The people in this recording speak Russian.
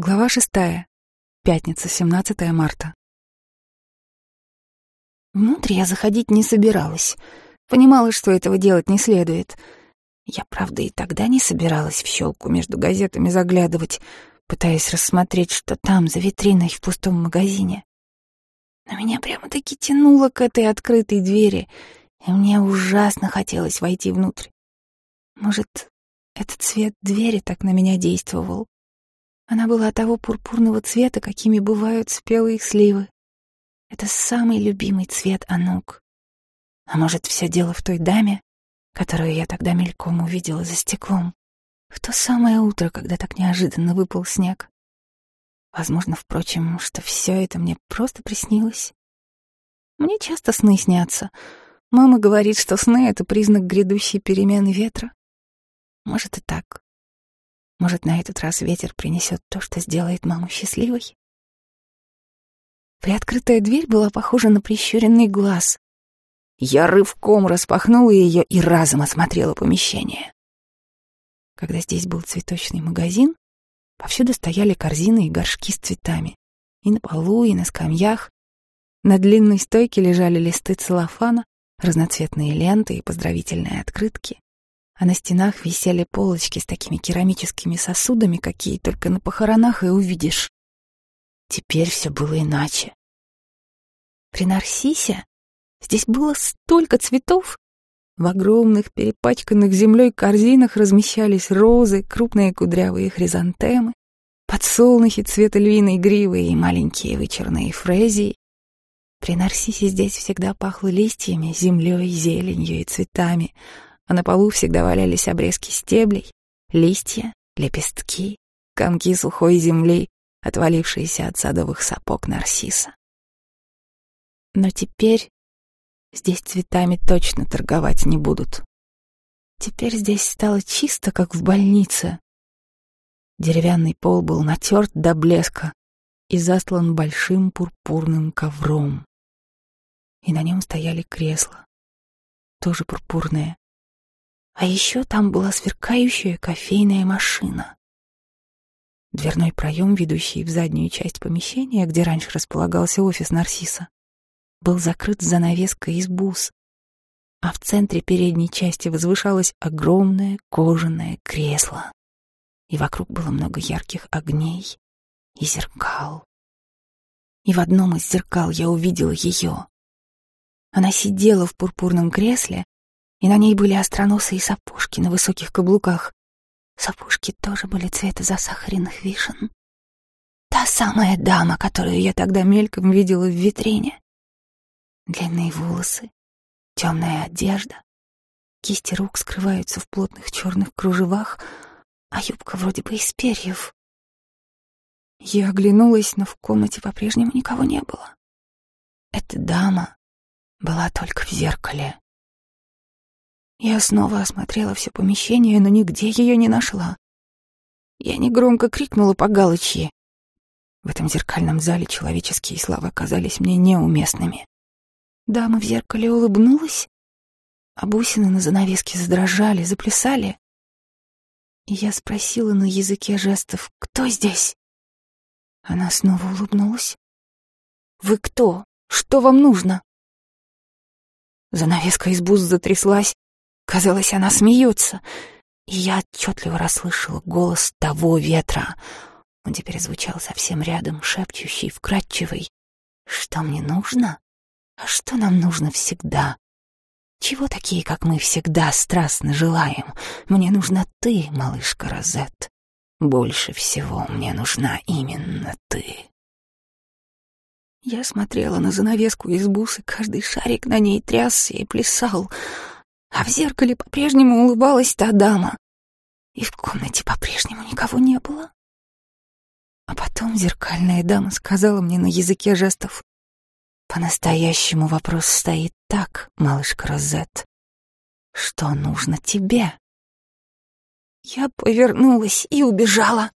Глава шестая. Пятница, 17 марта. Внутрь я заходить не собиралась. Понимала, что этого делать не следует. Я, правда, и тогда не собиралась в щелку между газетами заглядывать, пытаясь рассмотреть, что там, за витриной в пустом магазине. Но меня прямо-таки тянуло к этой открытой двери, и мне ужасно хотелось войти внутрь. Может, этот цвет двери так на меня действовал. Она была того пурпурного цвета, какими бывают спелые сливы. Это самый любимый цвет Анук. А может, все дело в той даме, которую я тогда мельком увидела за стеклом, в то самое утро, когда так неожиданно выпал снег. Возможно, впрочем, что все это мне просто приснилось. Мне часто сны снятся. Мама говорит, что сны — это признак грядущей перемены ветра. Может и так. Может, на этот раз ветер принесет то, что сделает маму счастливой? Приоткрытая дверь была похожа на прищуренный глаз. Я рывком распахнула ее и разом осмотрела помещение. Когда здесь был цветочный магазин, повсюду стояли корзины и горшки с цветами. И на полу, и на скамьях. На длинной стойке лежали листы целлофана, разноцветные ленты и поздравительные открытки а на стенах висели полочки с такими керамическими сосудами, какие только на похоронах и увидишь. Теперь все было иначе. При Нарсисе здесь было столько цветов. В огромных перепачканных землей корзинах размещались розы, крупные кудрявые хризантемы, подсолнухи цвета львиной гривы и маленькие вычерные фрезии. При Нарсисе здесь всегда пахло листьями, землей, зеленью и цветами, а на полу всегда валялись обрезки стеблей, листья, лепестки, комки сухой земли, отвалившиеся от садовых сапог нарцисса. Но теперь здесь цветами точно торговать не будут. Теперь здесь стало чисто, как в больнице. Деревянный пол был натерт до блеска и застлан большим пурпурным ковром. И на нем стояли кресла, тоже пурпурные, а еще там была сверкающая кофейная машина. Дверной проем, ведущий в заднюю часть помещения, где раньше располагался офис Нарсиса, был закрыт занавеской из бус, а в центре передней части возвышалось огромное кожаное кресло, и вокруг было много ярких огней и зеркал. И в одном из зеркал я увидела ее. Она сидела в пурпурном кресле, и на ней были остроносые сапожки на высоких каблуках. Сапожки тоже были цвета засахаренных вишен. Та самая дама, которую я тогда мельком видела в витрине. Длинные волосы, темная одежда, кисти рук скрываются в плотных черных кружевах, а юбка вроде бы из перьев. Я оглянулась, но в комнате по-прежнему никого не было. Эта дама была только в зеркале. Я снова осмотрела все помещение, но нигде ее не нашла. Я негромко крикнула по галочьи. В этом зеркальном зале человеческие слова казались мне неуместными. Дама в зеркале улыбнулась, а бусины на занавеске задрожали, заплясали. Я спросила на языке жестов, кто здесь? Она снова улыбнулась. «Вы кто? Что вам нужно?» Занавеска из бус затряслась, Казалось, она смеется. И я отчетливо расслышала голос того ветра. Он теперь звучал совсем рядом, шепчущий, вкрадчивый. «Что мне нужно? А что нам нужно всегда? Чего такие, как мы, всегда страстно желаем? Мне нужна ты, малышка Розет. Больше всего мне нужна именно ты». Я смотрела на занавеску из бусы, каждый шарик на ней трясся и плясал — а в зеркале по-прежнему улыбалась та дама. И в комнате по-прежнему никого не было. А потом зеркальная дама сказала мне на языке жестов. По-настоящему вопрос стоит так, малышка Розет. Что нужно тебе? Я повернулась и убежала.